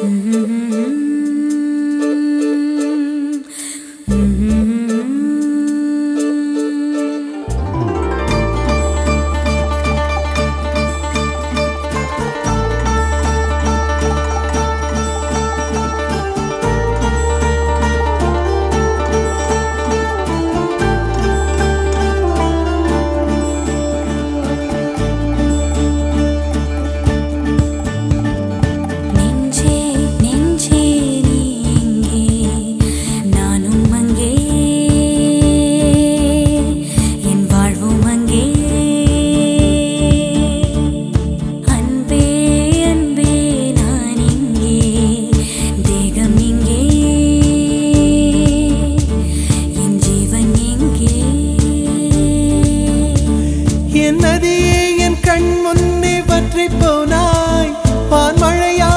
Mm-hmm. என் நதியே என் கண் முன்னே பற்றி போனாய் பான்மழையா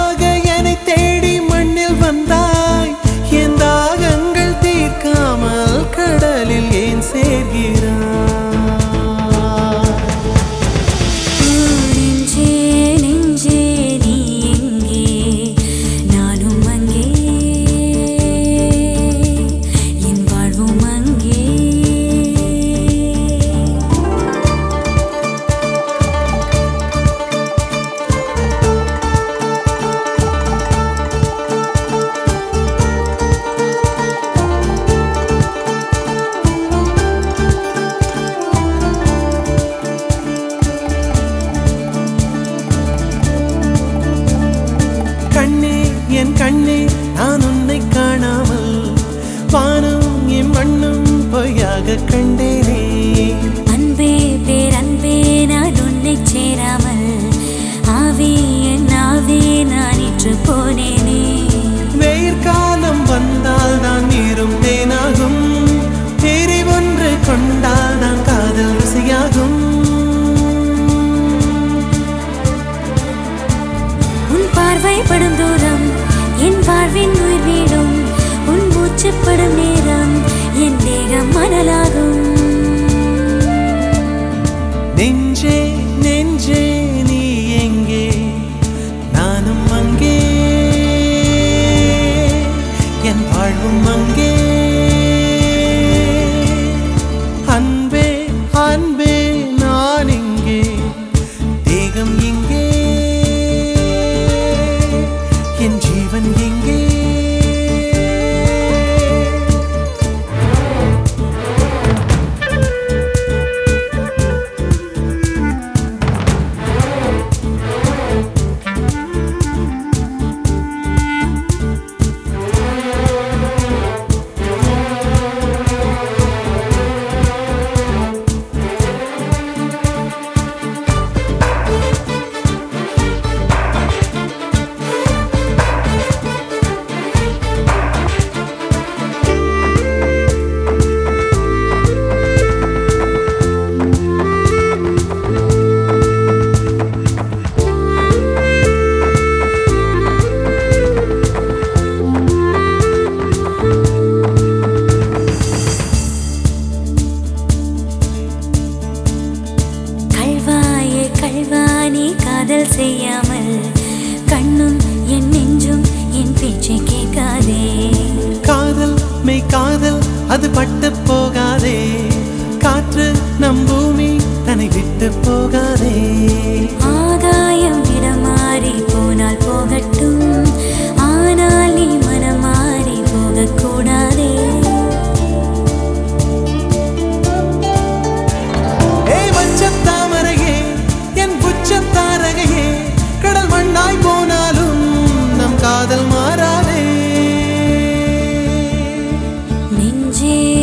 காணப்படும் நேரம். என் தேகம் மணலாம் காதல் செய்யாமல் கண்ணும் என் நெஞ்சும் என் பேச்சை கேட்காதே. காதல் மெய் காதல் அது பட்டப்போ Chỉ